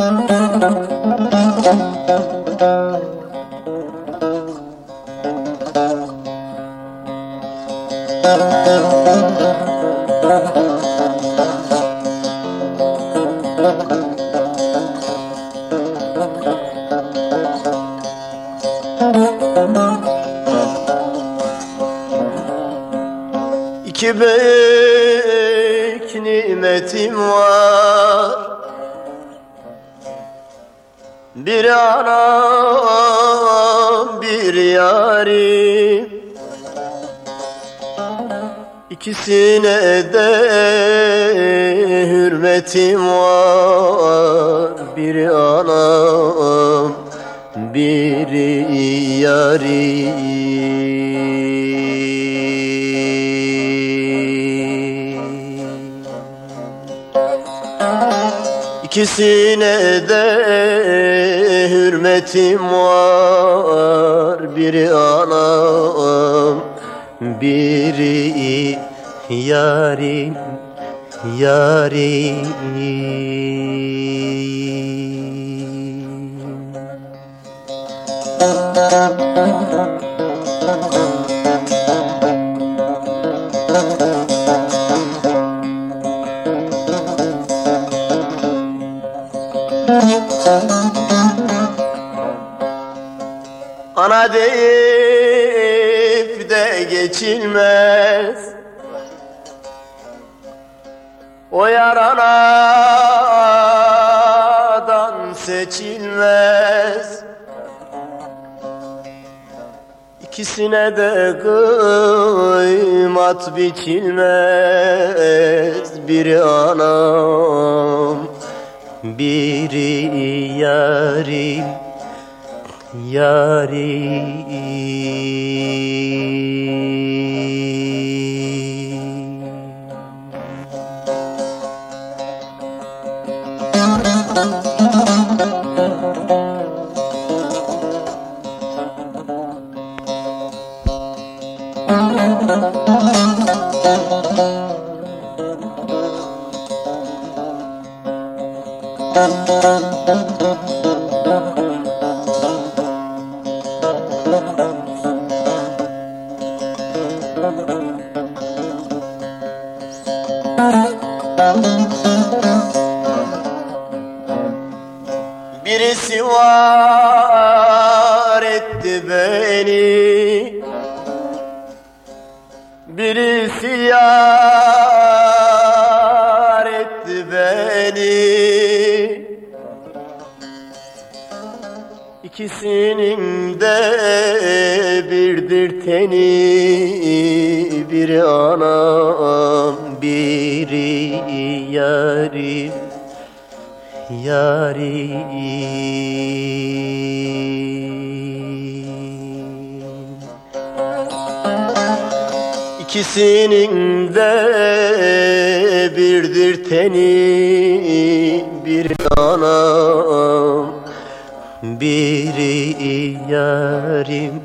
İki büyük nimetim var Bir anam bir yarim. İkisine de hürmetim var. Bir anam bir yarim İkisine de hürmetim var. Biri anam, biri yarim, yarim Ana deyip de geçilmez. O yaranadan seçilmez. İkisine de kıymat biçilmez. Biri anam, biri yarim yarim Birisi var etti beni. Birisi yar İkisinin de birdir teni. Biri anam, biri yarim yarim İkisinin de birdir teni. Bir anam biri yarim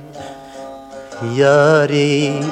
yarim